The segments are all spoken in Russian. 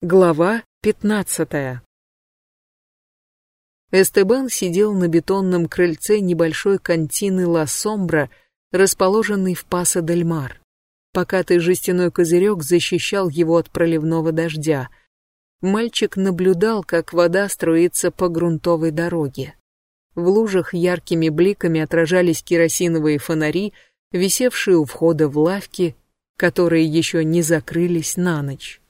Глава 15. Эстебан сидел на бетонном крыльце небольшой контины Ла Сомбра, расположенной в Паса-дель-Мар. Покатый жестяной козырек защищал его от проливного дождя. Мальчик наблюдал, как вода струится по грунтовой дороге. В лужах яркими бликами отражались керосиновые фонари, висевшие у входа в лавки, которые еще не закрылись на ночь.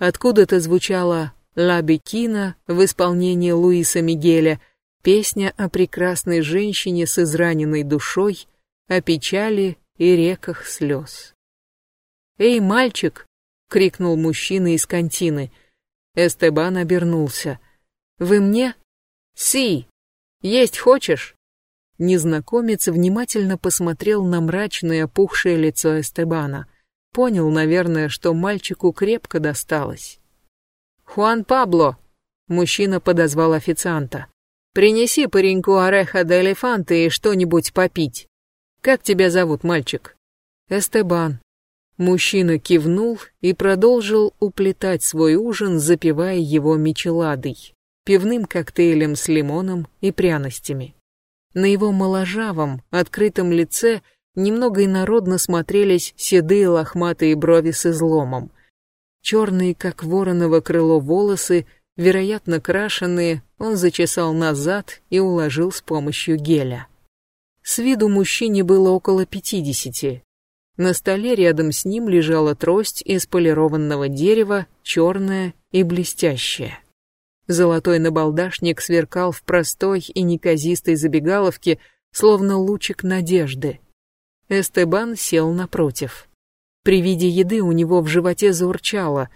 Откуда-то звучала «Ла Бекина» в исполнении Луиса Мигеля, песня о прекрасной женщине с израненной душой, о печали и реках слез. «Эй, мальчик!» — крикнул мужчина из контины. Эстебан обернулся. «Вы мне?» «Си! Есть хочешь?» Незнакомец внимательно посмотрел на мрачное опухшее лицо Эстебана — Понял, наверное, что мальчику крепко досталось. «Хуан Пабло!» — мужчина подозвал официанта. «Принеси пареньку ореха де элефанта и что-нибудь попить. Как тебя зовут, мальчик?» «Эстебан». Мужчина кивнул и продолжил уплетать свой ужин, запивая его мечеладой, пивным коктейлем с лимоном и пряностями. На его моложавом, открытом лице — немного инородно смотрелись седые лохматые брови с изломом. Черные, как вороново крыло, волосы, вероятно крашеные, он зачесал назад и уложил с помощью геля. С виду мужчине было около пятидесяти. На столе рядом с ним лежала трость из полированного дерева, черная и блестящая. Золотой набалдашник сверкал в простой и неказистой забегаловке, словно лучик надежды. Эстебан сел напротив. При виде еды у него в животе заурчало.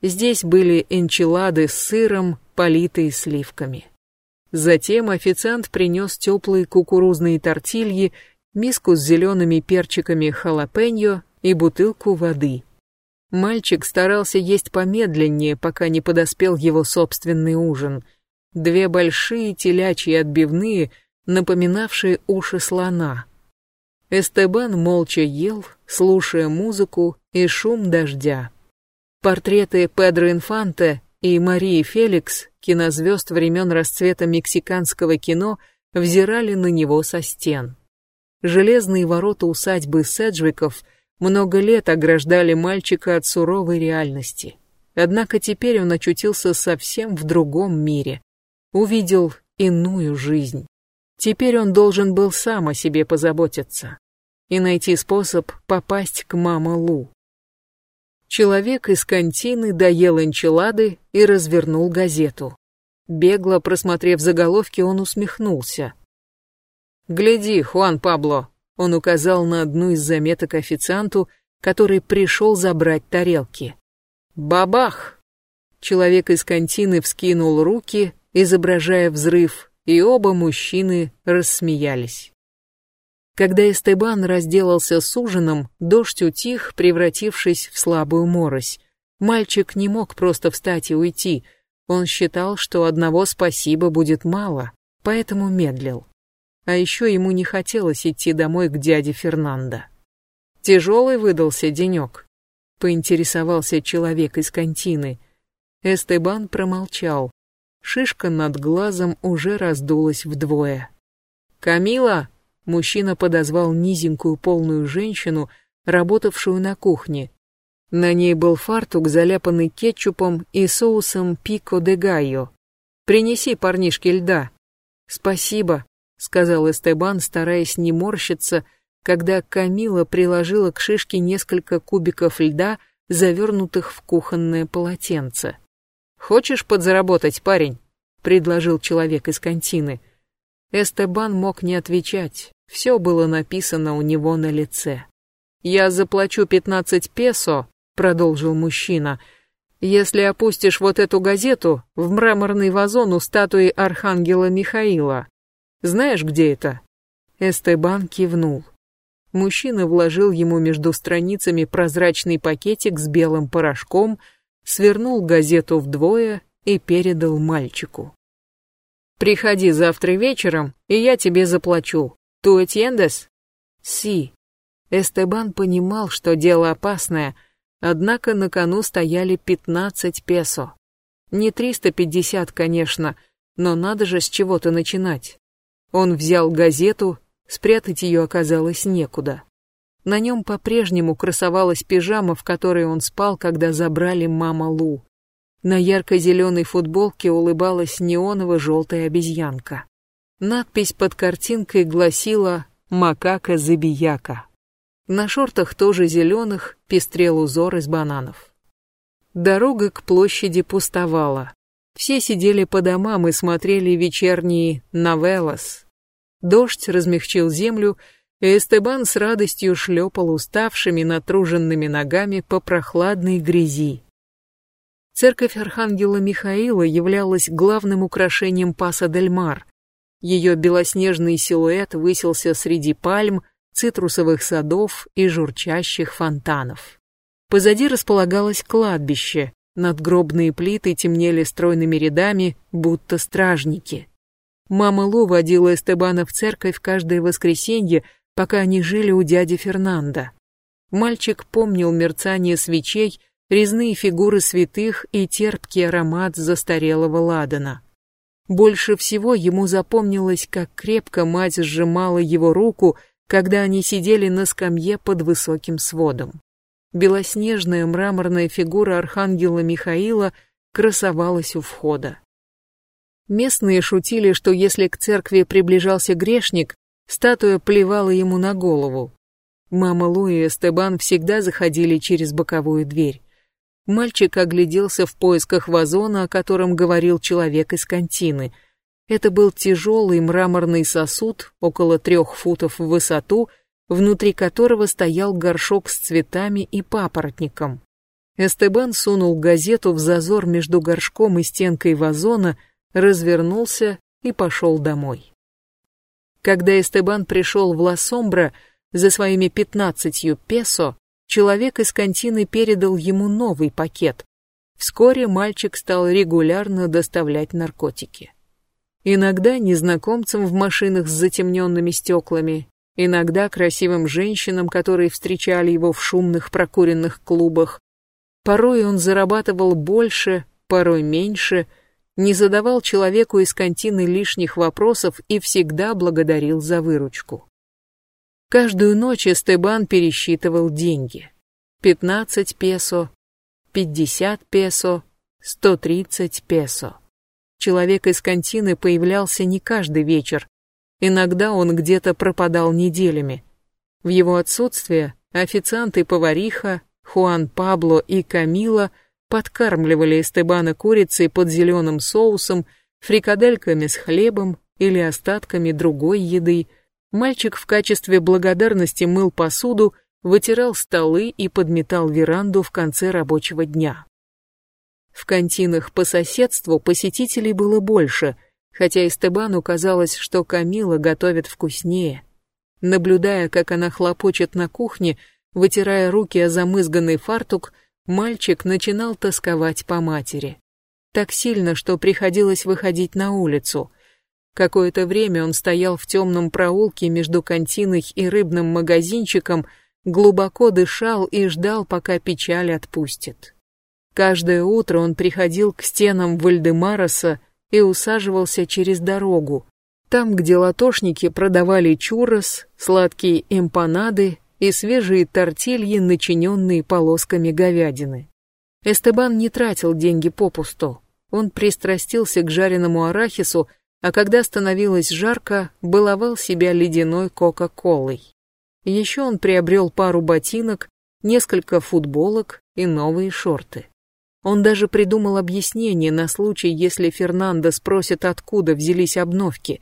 Здесь были энчилады с сыром, политые сливками. Затем официант принес теплые кукурузные тортильи, миску с зелеными перчиками халапеньо и бутылку воды. Мальчик старался есть помедленнее, пока не подоспел его собственный ужин. Две большие телячьи отбивные, напоминавшие уши слона — Эстебан молча ел, слушая музыку и шум дождя. Портреты Педро Инфанте и Марии Феликс, кинозвезд времен расцвета мексиканского кино, взирали на него со стен. Железные ворота усадьбы Седжвиков много лет ограждали мальчика от суровой реальности. Однако теперь он очутился совсем в другом мире. Увидел иную жизнь. Теперь он должен был сам о себе позаботиться и найти способ попасть к мама Лу. Человек из контины доел энчилады и развернул газету. Бегло просмотрев заголовки, он усмехнулся. «Гляди, Хуан Пабло», — он указал на одну из заметок официанту, который пришел забрать тарелки. «Бабах!» Человек из контины вскинул руки, изображая взрыв, и оба мужчины рассмеялись. Когда Эстебан разделался с ужином, дождь утих, превратившись в слабую морось. Мальчик не мог просто встать и уйти. Он считал, что одного спасибо будет мало, поэтому медлил. А еще ему не хотелось идти домой к дяде Фернандо. Тяжелый выдался денек. Поинтересовался человек из контины. Эстебан промолчал. Шишка над глазом уже раздулась вдвое. «Камила!» мужчина подозвал низенькую полную женщину, работавшую на кухне. На ней был фартук, заляпанный кетчупом и соусом пико де гайо. «Принеси парнишке льда». «Спасибо», — сказал Эстебан, стараясь не морщиться, когда Камила приложила к шишке несколько кубиков льда, завернутых в кухонное полотенце. «Хочешь подзаработать, парень?» — предложил человек из контины. Эстебан мог не отвечать. Все было написано у него на лице. «Я заплачу пятнадцать песо», — продолжил мужчина, «если опустишь вот эту газету в мраморный вазон у статуи Архангела Михаила. Знаешь, где это?» Эстебан кивнул. Мужчина вложил ему между страницами прозрачный пакетик с белым порошком, свернул газету вдвое и передал мальчику. «Приходи завтра вечером, и я тебе заплачу. «Tú entiendes?» «Си». Эстебан понимал, что дело опасное, Однако на кону стояли 15 песо. Не 350, конечно, но надо же с чего-то начинать. Он взял газету, спрятать ее оказалось некуда. На нем по-прежнему красовалась пижама, в которой он спал, когда забрали мама Лу. На ярко-зеленой футболке улыбалась неоново-желтая обезьянка. Надпись под картинкой гласила «Макака-забияка». На шортах тоже зеленых пестрел узор из бананов. Дорога к площади пустовала. Все сидели по домам и смотрели вечерние «Новеллас». Дождь размягчил землю, Эстебан с радостью шлепал уставшими, натруженными ногами по прохладной грязи. Церковь Архангела Михаила являлась главным украшением Паса дель Мар. Ее белоснежный силуэт высился среди пальм, цитрусовых садов и журчащих фонтанов. Позади располагалось кладбище, надгробные плиты темнели стройными рядами, будто стражники. Мама Лу водила Эстебана в церковь каждое воскресенье, пока они жили у дяди Фернанда. Мальчик помнил мерцание свечей, резные фигуры святых и терпкий аромат застарелого ладана. Больше всего ему запомнилось, как крепко мать сжимала его руку, когда они сидели на скамье под высоким сводом. Белоснежная мраморная фигура архангела Михаила красовалась у входа. Местные шутили, что если к церкви приближался грешник, статуя плевала ему на голову. Мама Лу и Эстебан всегда заходили через боковую дверь. Мальчик огляделся в поисках вазона, о котором говорил человек из контины. Это был тяжелый мраморный сосуд, около трех футов в высоту, внутри которого стоял горшок с цветами и папоротником. Эстебан сунул газету в зазор между горшком и стенкой вазона, развернулся и пошел домой. Когда Эстебан пришел в Ла-Сомбра за своими пятнадцатью песо, человек из контины передал ему новый пакет. Вскоре мальчик стал регулярно доставлять наркотики. Иногда незнакомцам в машинах с затемненными стеклами, иногда красивым женщинам, которые встречали его в шумных прокуренных клубах. Порой он зарабатывал больше, порой меньше, не задавал человеку из контины лишних вопросов и всегда благодарил за выручку. Каждую ночь Эстебан пересчитывал деньги. 15 песо, 50 песо, 130 песо. Человек из контины появлялся не каждый вечер. Иногда он где-то пропадал неделями. В его отсутствие официанты повариха, Хуан Пабло и Камила подкармливали Эстебана курицей под зеленым соусом, фрикадельками с хлебом или остатками другой еды – Мальчик в качестве благодарности мыл посуду, вытирал столы и подметал веранду в конце рабочего дня. В кантинах по соседству посетителей было больше, хотя Эстебану казалось, что Камила готовит вкуснее. Наблюдая, как она хлопочет на кухне, вытирая руки о замызганный фартук, мальчик начинал тосковать по матери. Так сильно, что приходилось выходить на улицу. Какое-то время он стоял в темном проулке между континой и рыбным магазинчиком, глубоко дышал и ждал, пока печаль отпустит. Каждое утро он приходил к стенам Вальдемароса и усаживался через дорогу, там, где латошники продавали чурос, сладкие эмпанады и свежие тортильи, начиненные полосками говядины. Эстебан не тратил деньги попусту. Он пристрастился к жареному арахису, а когда становилось жарко, баловал себя ледяной кока-колой. Еще он приобрел пару ботинок, несколько футболок и новые шорты. Он даже придумал объяснение на случай, если Фернандо спросит, откуда взялись обновки.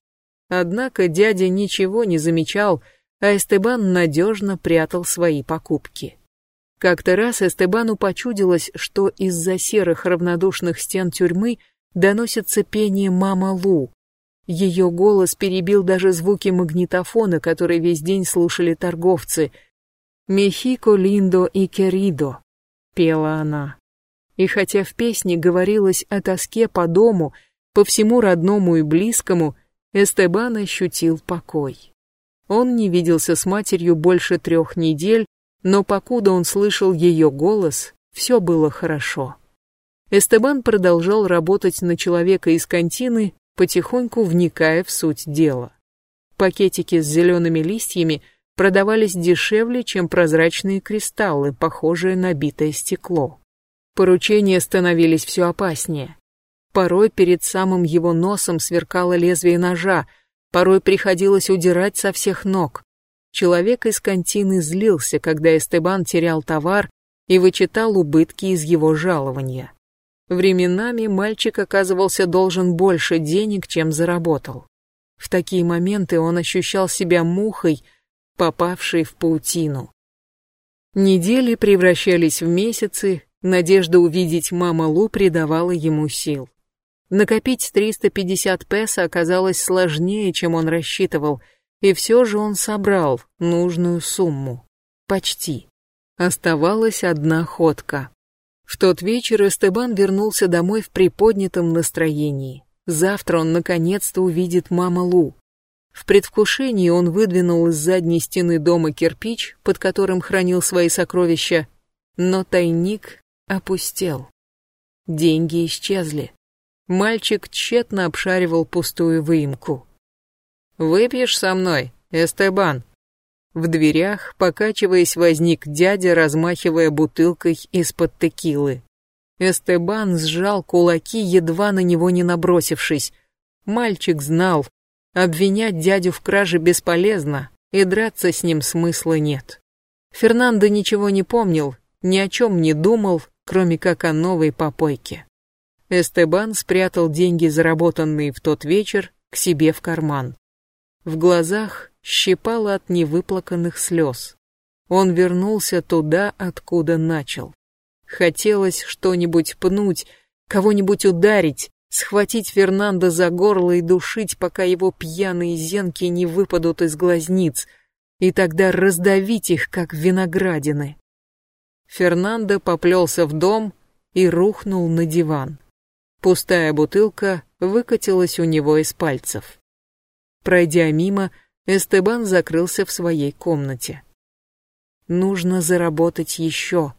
Однако дядя ничего не замечал, а Эстебан надежно прятал свои покупки. Как-то раз Эстебану почудилось, что из-за серых равнодушных стен тюрьмы доносится пение «Мама Лу», ее голос перебил даже звуки магнитофона, который весь день слушали торговцы. «Мехико линдо и керидо», — пела она. И хотя в песне говорилось о тоске по дому, по всему родному и близкому, Эстебан ощутил покой. Он не виделся с матерью больше трех недель, но покуда он слышал ее голос, Все было хорошо. Эстебан продолжал работать на человека из контины, потихоньку вникая в суть дела. Пакетики с зелеными листьями продавались дешевле, чем прозрачные кристаллы, похожие на битое стекло. Поручения становились все опаснее. Порой перед самым его носом сверкало лезвие ножа, порой приходилось удирать со всех ног. Человек из контины злился, когда Эстебан терял товар и вычитал убытки из его жалования. Временами мальчик оказывался должен больше денег, чем заработал. В такие моменты он ощущал себя мухой, попавшей в паутину. Недели превращались в месяцы, надежда увидеть мама Лу придавала ему сил. Накопить 350 песо оказалось сложнее, чем он рассчитывал, и все же он собрал нужную сумму. Почти. Оставалась одна ходка. В тот вечер Эстебан вернулся домой в приподнятом настроении. Завтра он наконец-то увидит мама Лу. В предвкушении он выдвинул из задней стены дома кирпич, под которым хранил свои сокровища, но тайник опустел. Деньги исчезли. Мальчик тщетно обшаривал пустую выемку. «Выпьешь со мной, Эстебан?» В дверях, покачиваясь, возник дядя, размахивая бутылкой из-под текилы. Эстебан сжал кулаки, едва на него не набросившись. Мальчик знал, обвинять дядю в краже бесполезно, и драться с ним смысла нет. Фернандо ничего не помнил, ни о чем не думал, кроме как о новой попойке. Эстебан спрятал деньги, заработанные в тот вечер, к себе в карман. В глазах щипало от невыплаканных слез. Он вернулся туда, откуда начал. Хотелось что-нибудь пнуть, кого-нибудь ударить, схватить Фернандо за горло и душить, пока его пьяные зенки не выпадут из глазниц, и тогда раздавить их, как виноградины. Фернандо поплелся в дом и рухнул на диван. Пустая бутылка выкатилась у него из пальцев. Пройдя мимо, Эстебан закрылся в своей комнате. Нужно заработать еще.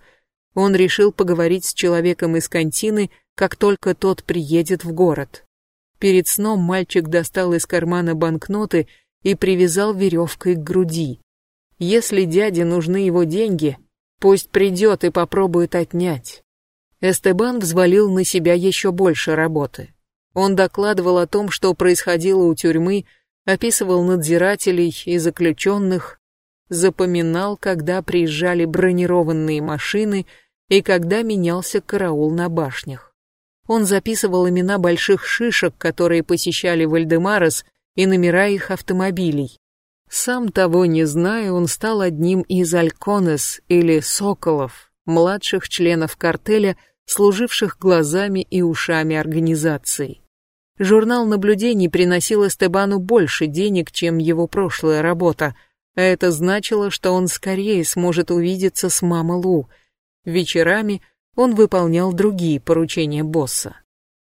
Он решил поговорить с человеком из контины, как только тот приедет в город. Перед сном мальчик достал из кармана банкноты и привязал веревкой к груди. Если дяде нужны его деньги, пусть придет и попробует отнять. Эстебан взвалил на себя еще больше работы. Он докладывал о том, что происходило у тюрьмы, описывал надзирателей и заключенных, запоминал, когда приезжали бронированные машины и когда менялся караул на башнях. Он записывал имена больших шишек, которые посещали Вальдемарес, и номера их автомобилей. Сам того не зная, он стал одним из Альконес или Соколов, младших членов картеля, служивших глазами и ушами организации. Журнал наблюдений приносил Эстебану больше денег, чем его прошлая работа, а это значило, что он скорее сможет увидеться с мамой Лу. Вечерами он выполнял другие поручения босса.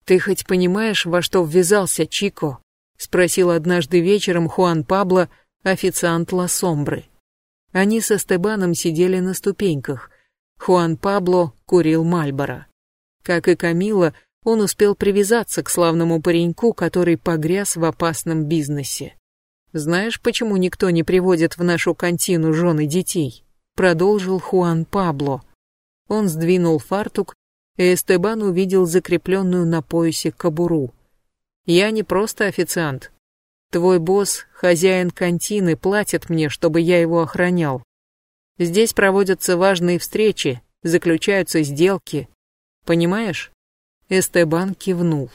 «Ты хоть понимаешь, во что ввязался, Чико?» — спросил однажды вечером Хуан Пабло, официант Ла Сомбры. Они со Стебаном сидели на ступеньках. Хуан Пабло курил Мальборо. Как и Камила, он успел привязаться к славному пареньку, который погряз в опасном бизнесе. «Знаешь, почему никто не приводит в нашу контину жены детей?» Продолжил Хуан Пабло. Он сдвинул фартук, и Эстебан увидел закрепленную на поясе кобуру. «Я не просто официант. Твой босс, хозяин контины, платит мне, чтобы я его охранял. Здесь проводятся важные встречи, заключаются сделки. Понимаешь? Эстебан кивнул.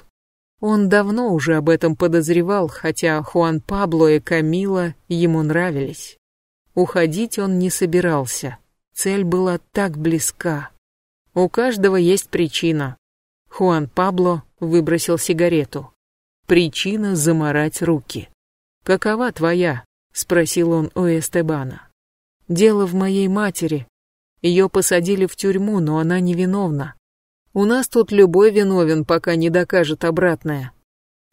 Он давно уже об этом подозревал, хотя Хуан Пабло и Камила ему нравились. Уходить он не собирался. Цель была так близка. У каждого есть причина. Хуан Пабло выбросил сигарету. Причина заморать руки. «Какова твоя?» — спросил он у Эстебана. Дело в моей матери. Ее посадили в тюрьму, но она невиновна. У нас тут любой виновен, пока не докажет обратное.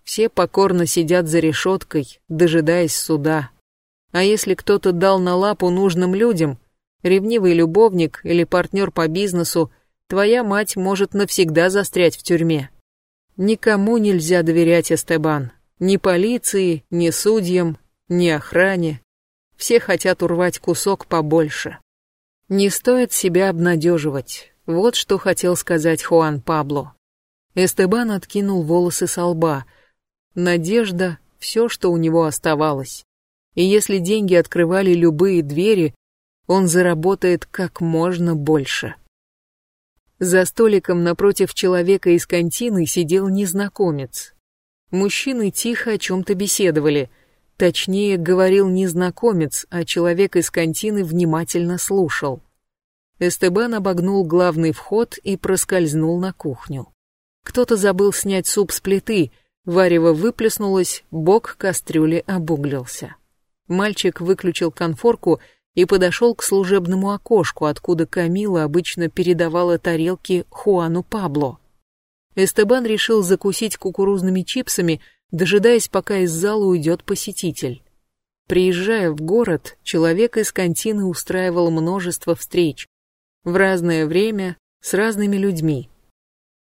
Все покорно сидят за решеткой, дожидаясь суда. А если кто-то дал на лапу нужным людям, ревнивый любовник или партнер по бизнесу, Твоя мать может навсегда застрять в тюрьме. Никому нельзя доверять, Эстебан. Ни полиции, ни судьям, ни охране. Все хотят урвать кусок побольше. Не стоит себя обнадеживать. Вот что хотел сказать Хуан Пабло. Эстебан откинул волосы со лба. Надежда — все, что у него оставалось. И если деньги открывали любые двери, он заработает как можно больше. За столиком напротив человека из контины сидел незнакомец. Мужчины тихо о чем-то беседовали. Точнее, говорил незнакомец, а человек из контины внимательно слушал. Эстебан обогнул главный вход и проскользнул на кухню. Кто-то забыл снять суп с плиты, варево выплеснулось, бок кастрюли обуглился. Мальчик выключил конфорку и подошел к служебному окошку, откуда Камила обычно передавала тарелки Хуану Пабло. Эстебан решил закусить кукурузными чипсами, дожидаясь, пока из зала уйдет посетитель. Приезжая в город, человек из контины устраивал множество встреч, в разное время, с разными людьми.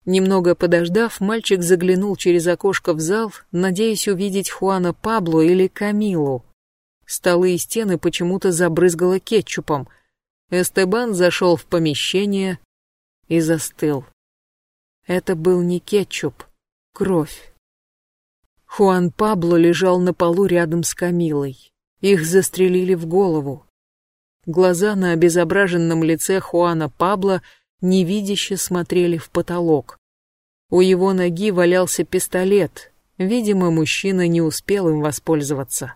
Немного подождав, мальчик заглянул через окошко в зал, надеясь увидеть Хуана Пабло или Камилу. Столы и стены почему-то забрызгало кетчупом. Эстебан зашел в помещение и застыл. Это был не кетчуп, кровь. Хуан Пабло лежал на полу рядом с Камилой. Их застрелили в голову. Глаза на обезображенном лице Хуана Пабло невидяще смотрели в потолок. У его ноги валялся пистолет. Видимо, мужчина не успел им воспользоваться.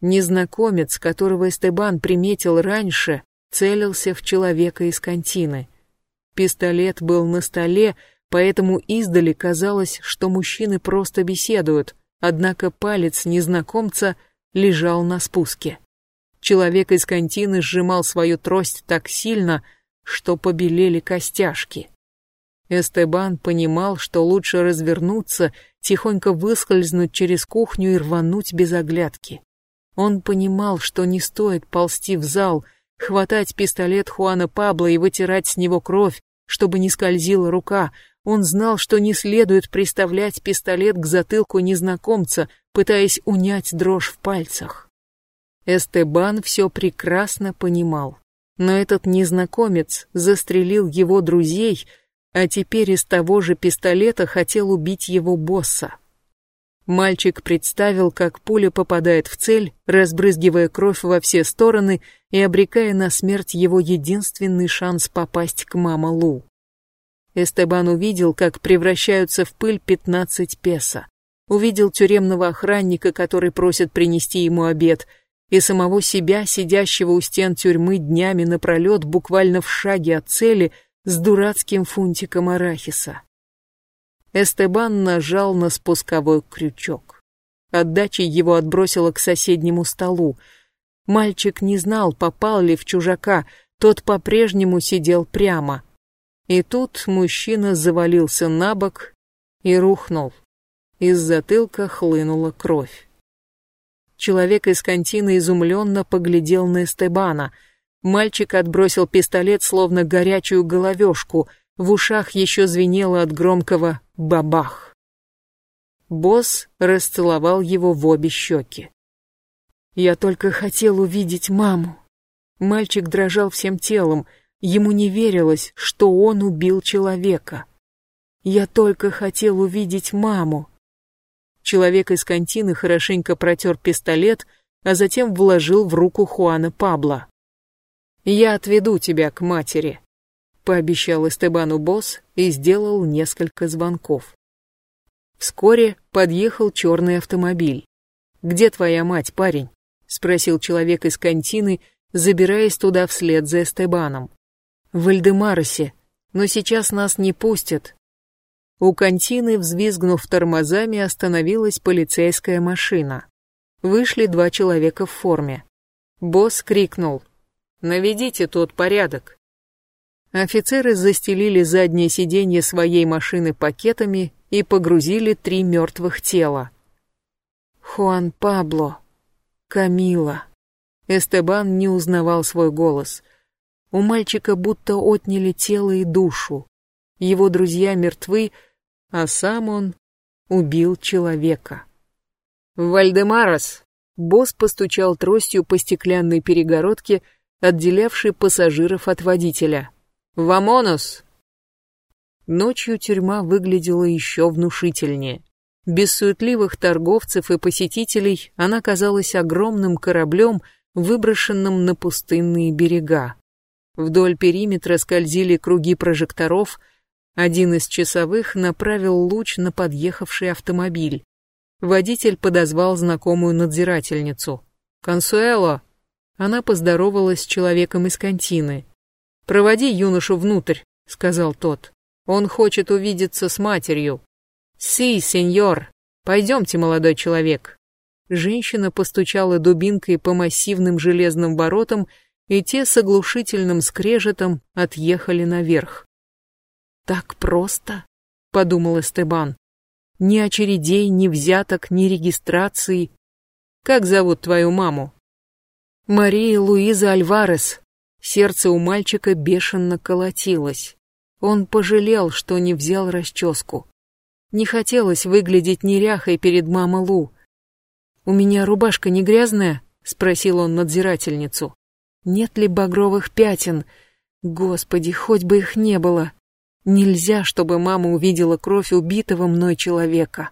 Незнакомец, которого Эстебан приметил раньше, целился в человека из контины. Пистолет был на столе, поэтому издали казалось, что мужчины просто беседуют, однако палец незнакомца лежал на спуске. Человек из контины сжимал свою трость так сильно, что побелели костяшки. Эстебан понимал, что лучше развернуться, тихонько выскользнуть через кухню и рвануть без оглядки. Он понимал, что не стоит ползти в зал, хватать пистолет Хуана Пабло и вытирать с него кровь, чтобы не скользила рука. Он знал, что не следует приставлять пистолет к затылку незнакомца, пытаясь унять дрожь в пальцах. Эстебан все прекрасно понимал. Но этот незнакомец застрелил его друзей, а теперь из того же пистолета хотел убить его босса. Мальчик представил, как пуля попадает в цель, разбрызгивая кровь во все стороны и обрекая на смерть его единственный шанс попасть к мама Лу. Эстебан увидел, как превращаются в пыль пятнадцать песо. Увидел тюремного охранника, который просит принести ему обед, и самого себя, сидящего у стен тюрьмы днями напролет, буквально в шаге от цели, с дурацким фунтиком арахиса. Эстебан нажал на спусковой крючок. Отдачей его отбросило к соседнему столу. Мальчик не знал, попал ли в чужака, тот по-прежнему сидел прямо. И тут мужчина завалился на бок и рухнул. Из затылка хлынула кровь. Человек из контины изумленно поглядел на Эстебана — Мальчик отбросил пистолет, словно горячую головешку, в ушах еще звенело от громкого «бабах». Босс расцеловал его в обе щеки. «Я только хотел увидеть маму». Мальчик дрожал всем телом, ему не верилось, что он убил человека. «Я только хотел увидеть маму». Человек из контины хорошенько протер пистолет, а затем вложил в руку Хуана Пабло. «Я отведу тебя к матери», — пообещал Эстебану босс и сделал несколько звонков. Вскоре подъехал черный автомобиль. «Где твоя мать, парень?» — спросил человек из контины, забираясь туда вслед за Эстебаном. «В Эльдемаросе, но сейчас нас не пустят». У контины, взвизгнув тормозами, остановилась полицейская машина. Вышли два человека в форме. Босс крикнул Наведите тут порядок. Офицеры застелили заднее сиденье своей машины пакетами и погрузили три мертвых тела. Хуан Пабло, Камила. Эстебан не узнавал свой голос. У мальчика будто отняли тело и душу. Его друзья мертвы, а сам он убил человека. «Вальдемарос!» Босс постучал тростью по стеклянной перегородке, отделявшей пассажиров от водителя. «Vámonos!» Ночью тюрьма выглядела еще внушительнее. Без суетливых торговцев и посетителей она казалась огромным кораблем, выброшенным на пустынные берега. Вдоль периметра скользили круги прожекторов, один из часовых направил луч на подъехавший автомобиль. Водитель подозвал знакомую надзирательницу. «Консуэло!» Она поздоровалась с человеком из контины. «Проводи юношу внутрь», — сказал тот. «Он хочет увидеться с матерью». «Си, сеньор! Пойдемте, молодой человек!» Женщина постучала дубинкой по массивным железным воротам, и те с оглушительным скрежетом отъехали наверх. «Так просто?» — подумал Эстебан. «Ни очередей, ни взяток, ни регистрации. Как зовут твою маму?» «Мария Луиза Альварес». Сердце у мальчика бешено колотилось. Он пожалел, что не взял расческу. Не хотелось выглядеть неряхой перед мамой Лу. «У меня рубашка не грязная?» — спросил он надзирательницу. «Нет ли багровых пятен? Господи, хоть бы их не было. Нельзя, чтобы мама увидела кровь убитого мной человека».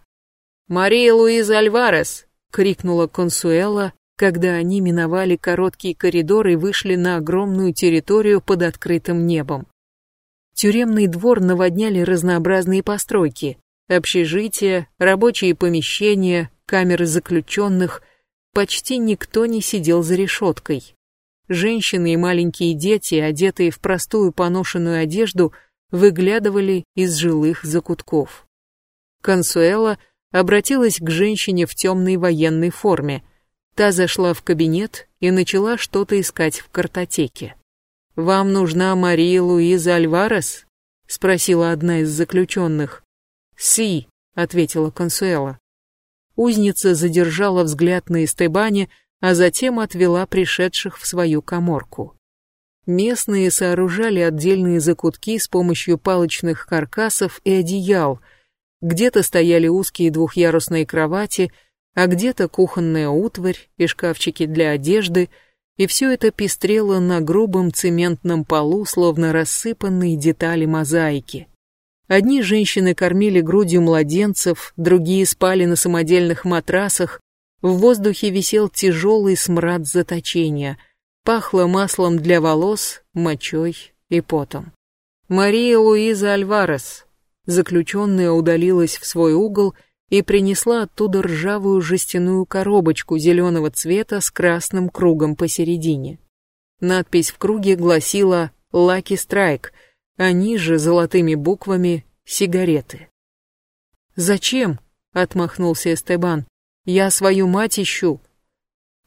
«Мария Луиза Альварес!» — крикнула Консуэла, когда они миновали короткий коридор и вышли на огромную территорию под открытым небом. Тюремный двор наводняли разнообразные постройки общежития, рабочие помещения, камеры заключенных, почти никто не сидел за решеткой. Женщины и маленькие дети, одетые в простую поношенную одежду, выглядывали из жилых закутков. Консуэла обратилась к женщине в темной военной форме. Та зашла в кабинет и начала что-то искать в картотеке. «Вам нужна Мария Луиза Альварес?» — спросила одна из заключенных. «Си», — ответила Консуэла. Узница задержала взгляд на Эстебане, а затем отвела пришедших в свою коморку. Местные сооружали отдельные закутки с помощью палочных каркасов и одеял. Где-то стояли узкие двухъярусные кровати, а где-то кухонная утварь и шкафчики для одежды, и все это пестрело на грубом цементном полу, словно рассыпанные детали мозаики. Одни женщины кормили грудью младенцев, другие спали на самодельных матрасах, в воздухе висел тяжелый смрад заточения, пахло маслом для волос, мочой и потом. Мария Луиза Альварес, заключенная, удалилась в свой угол и принесла оттуда ржавую жестяную коробочку зеленого цвета с красным кругом посередине. Надпись в круге гласила «Лаки Страйк», а ниже золотыми буквами «Сигареты». «Зачем?» — отмахнулся Эстебан. «Я свою мать ищу».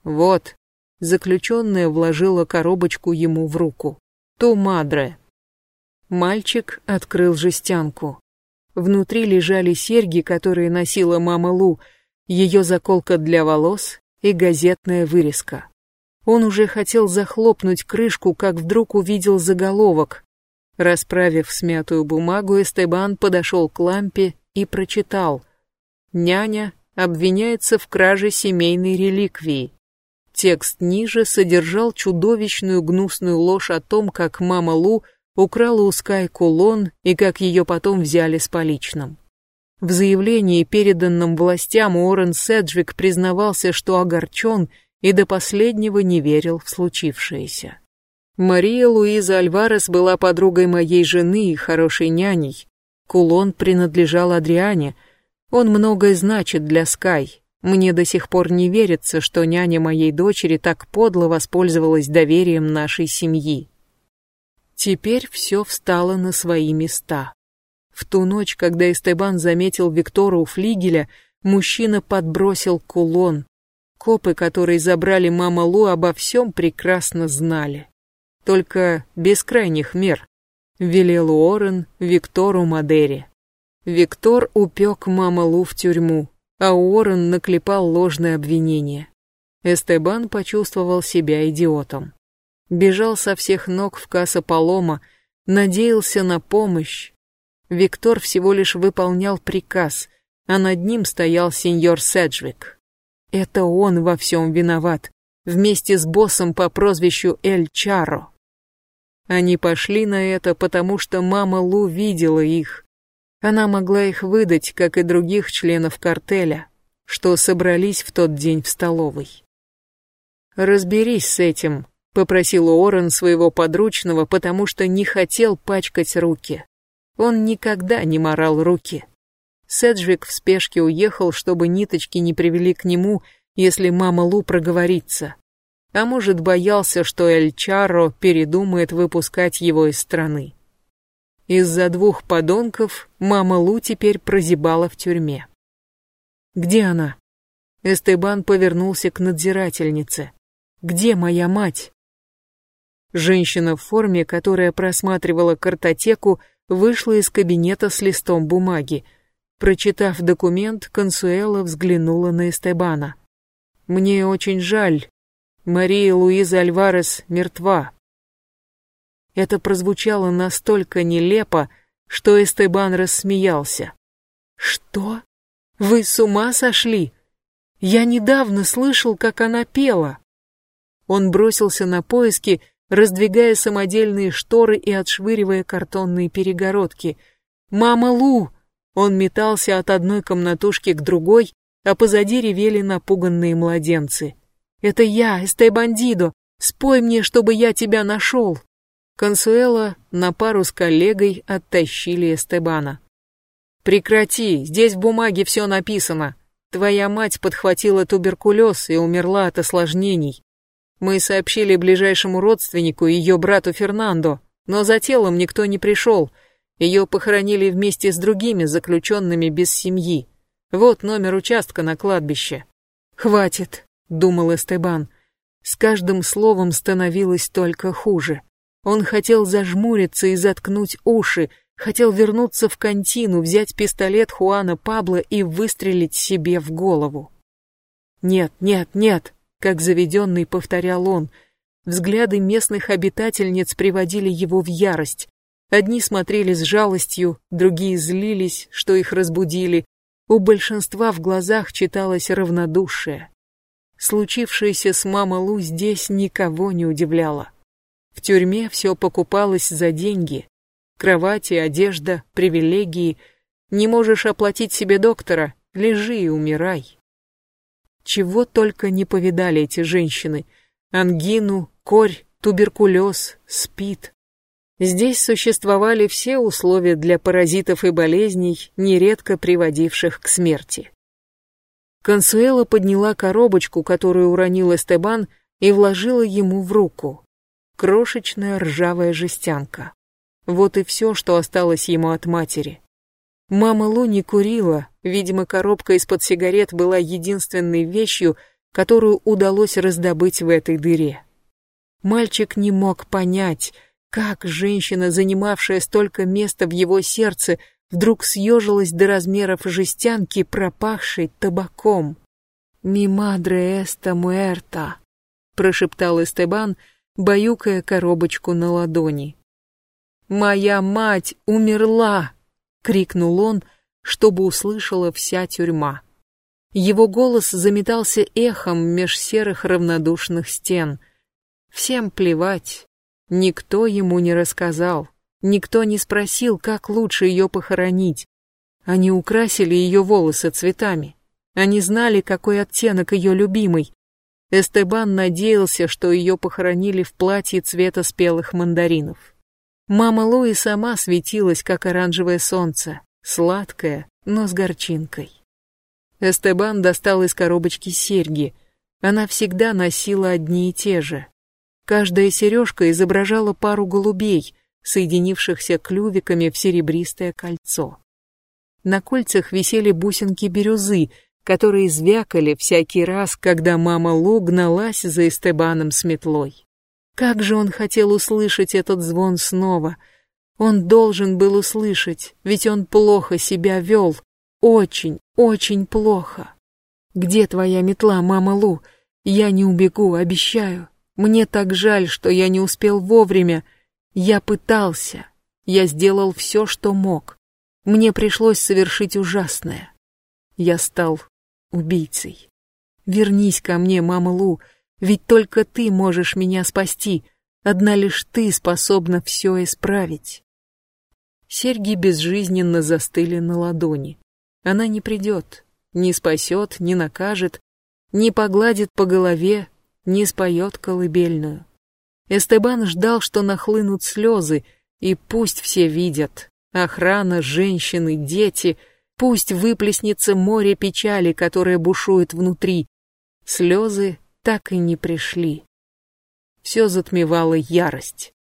«Вот», — заключенная вложила коробочку ему в руку. «Ту мадре». Мальчик открыл жестянку. Внутри лежали серьги, которые носила мама Лу, ее заколка для волос и газетная вырезка. Он уже хотел захлопнуть крышку, как вдруг увидел заголовок Расправив смятую бумагу, Эстебан подошел к лампе и прочитал. «Няня обвиняется в краже семейной реликвии». Текст ниже содержал чудовищную гнусную ложь о том, как мама Лу украла у Скай кулон и как ее потом взяли с поличным. В заявлении, переданном властям, Уоррен Седжвик признавался, что огорчен и до последнего не верил в случившееся. Мария Луиза Альварес была подругой моей жены и хорошей няней. Кулон принадлежал Адриане. Он многое значит для Скай. Мне до сих пор не верится, что няня моей дочери так подло воспользовалась доверием нашей семьи. Теперь все встало на свои места. В ту ночь, когда Эстебан заметил Виктора у флигеля, мужчина подбросил кулон. Копы, которые забрали мама Лу, обо всем прекрасно знали только без крайних мер, велел Уоррен Виктору Мадере. Виктор упек Мамалу в тюрьму, а Уоррен наклепал ложное обвинение. Эстебан почувствовал себя идиотом. Бежал со всех ног в касса Палома, надеялся на помощь. Виктор всего лишь выполнял приказ, а над ним стоял сеньор Седжвик. Это он во всем виноват, вместе с боссом по прозвищу Эль Чаро. Они пошли на это, потому что мама Лу видела их. Она могла их выдать, как и других членов картеля, что собрались в тот день в столовой. «Разберись с этим», — попросил Уоррен своего подручного, потому что не хотел пачкать руки. Он никогда не морал руки. Седжвик в спешке уехал, чтобы ниточки не привели к нему, если мама Лу проговорится. А может, боялся, что Эль Чарро передумает выпускать его из страны. Из-за двух подонков мама Лу теперь прозябала в тюрьме. «Где она?» Эстебан повернулся к надзирательнице. «Где моя мать?» Женщина в форме, которая просматривала картотеку, вышла из кабинета с листом бумаги. Прочитав документ, Консуэла взглянула на Эстебана. «Мне очень жаль. Мария Луиза Альварес мертва». Это прозвучало настолько нелепо, что Эстебан рассмеялся. «Что? Вы с ума сошли? Я недавно слышал, как она пела». Он бросился на поиски, раздвигая самодельные шторы и отшвыривая картонные перегородки. «Мама Лу!» Он метался от одной комнатушки к другой, а позади ревели напуганные младенцы. «Это я, Эстэй Бандидо! Спой мне, чтобы я тебя нашел!» Консуэла на пару с коллегой оттащили Эстебана. «Прекрати, здесь в бумаге все написано. Твоя мать подхватила туберкулез и умерла от осложнений. Мы сообщили ближайшему родственнику, ее брату Фернандо, но за телом никто не пришел. Ее похоронили вместе с другими заключенными без семьи. Вот номер участка на кладбище. «Хватит», — думал Эстебан. С каждым словом становилось только хуже. Он хотел зажмуриться и заткнуть уши, хотел вернуться в контину, взять пистолет Хуана Пабло и выстрелить себе в голову. «Нет, нет, нет», как заведенный повторял он. Взгляды местных обитательниц приводили его в ярость. Одни смотрели с жалостью, другие злились, что их разбудили. У большинства в глазах читалось равнодушие. Случившееся с мамой Лу здесь никого не удивляло. В тюрьме все покупалось за деньги. Кровати, одежда, привилегии. Не можешь оплатить себе доктора, лежи и умирай. Чего только не повидали эти женщины. Ангину, корь, туберкулез, спид. Здесь существовали все условия для паразитов и болезней, нередко приводивших к смерти. Консуэла подняла коробочку, которую уронил Эстебан, и вложила ему в руку. Крошечная ржавая жестянка. Вот и все, что осталось ему от матери. Мама Лу не курила, видимо, коробка из-под сигарет была единственной вещью, которую удалось раздобыть в этой дыре. Мальчик не мог понять, как женщина, занимавшая столько места в его сердце, вдруг съежилась до размеров жестянки, пропахшей табаком. «Ми мадре эста муэрта», — прошептал Эстебан, баюкая коробочку на ладони. «Моя мать умерла!» крикнул он, чтобы услышала вся тюрьма. Его голос заметался эхом меж серых равнодушных стен. Всем плевать. Никто ему не рассказал. Никто не спросил, как лучше ее похоронить. Они украсили ее волосы цветами. Они знали, какой оттенок ее любимый. Эстебан надеялся, что ее похоронили в платье цвета спелых мандаринов. Мама Луи сама светилась, как оранжевое солнце, сладкая, но с горчинкой. Эстебан достал из коробочки серьги. Она всегда носила одни и те же. Каждая сережка изображала пару голубей, соединившихся клювиками в серебристое кольцо. На кольцах висели бусинки бирюзы, которые звякали всякий раз, когда мама Лу гналась за Эстебаном с метлой. Как же он хотел услышать этот звон снова. Он должен был услышать, ведь он плохо себя вел. Очень, очень плохо. «Где твоя метла, мама Лу? Я не убегу, обещаю. Мне так жаль, что я не успел вовремя. Я пытался. Я сделал все, что мог. Мне пришлось совершить ужасное. Я стал убийцей. Вернись ко мне, мама Лу, ведь только ты можешь меня спасти. Одна лишь ты способна все исправить. Серьги безжизненно застыли на ладони. Она не придет, не спасет, не накажет, не погладит по голове, не споет колыбельную. Эстебан ждал, что нахлынут слезы, и пусть все видят. Охрана, женщины, дети. Пусть выплеснется море печали, которое бушует внутри. Слезы так и не пришли. Все затмевала ярость.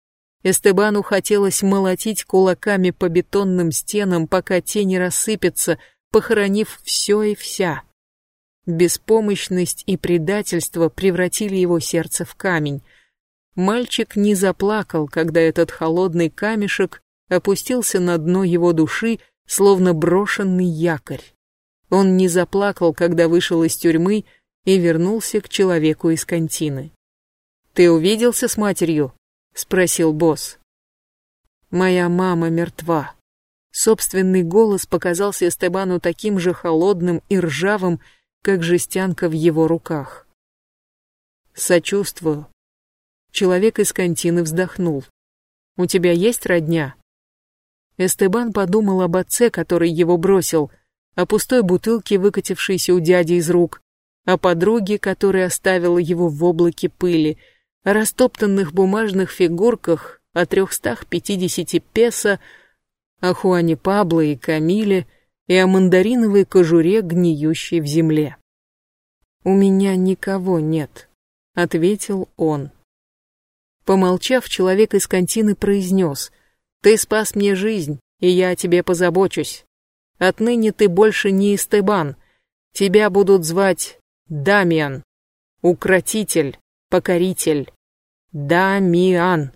Эстебану хотелось молотить кулаками по бетонным стенам, пока те не рассыпятся, похоронив все и вся. Беспомощность и предательство превратили его сердце в камень. Мальчик не заплакал, когда этот холодный камешек опустился на дно его души, словно брошенный якорь. Он не заплакал, когда вышел из тюрьмы и вернулся к человеку из контины. «Ты увиделся с матерью?» — спросил босс. «Моя мама мертва». Собственный голос показался Эстебану таким же холодным и ржавым, как жестянка в его руках. «Сочувствую», Человек из контины вздохнул. «У тебя есть родня?» Эстебан подумал об отце, который его бросил, о пустой бутылке, выкатившейся у дяди из рук, о подруге, которая оставила его в облаке пыли, о растоптанных бумажных фигурках, о трехстах пятидесяти песо, о Хуане Пабло и Камиле и о мандариновой кожуре, гниющей в земле. «У меня никого нет», — ответил он. Помолчав, человек из контины произнес, «Ты спас мне жизнь, и я о тебе позабочусь. Отныне ты больше не Истебан. Тебя будут звать Дамиан, укротитель, покоритель. Дамиан».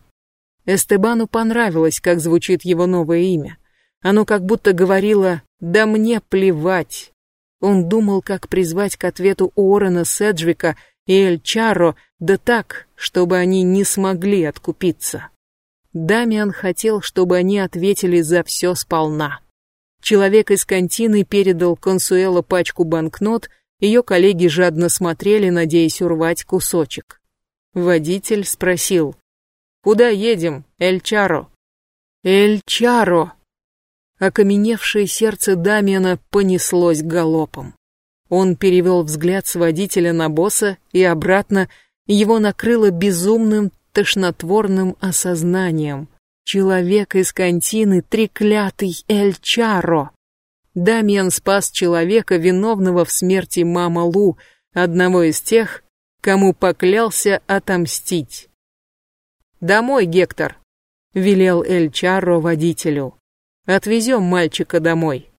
Эстебану понравилось, как звучит его новое имя. Оно как будто говорило «Да мне плевать». Он думал, как призвать к ответу Уоррена Седжвика и Эль Чарро, да так, чтобы они не смогли откупиться. Дамиан хотел, чтобы они ответили за все сполна. Человек из контины передал Консуэло пачку банкнот, ее коллеги жадно смотрели, надеясь урвать кусочек. Водитель спросил, «Куда едем, Эль Чаро?» «Эль Чаро!» Окаменевшее сердце Дамиана понеслось галопом. Он перевел взгляд с водителя на босса и обратно, его накрыло безумным, тошнотворным осознанием. Человек из контины, треклятый Эль Чаро. Дамиан спас человека, виновного в смерти мама Лу, одного из тех, кому поклялся отомстить. «Домой, Гектор», — велел Эль Чарро водителю. «Отвезем мальчика домой».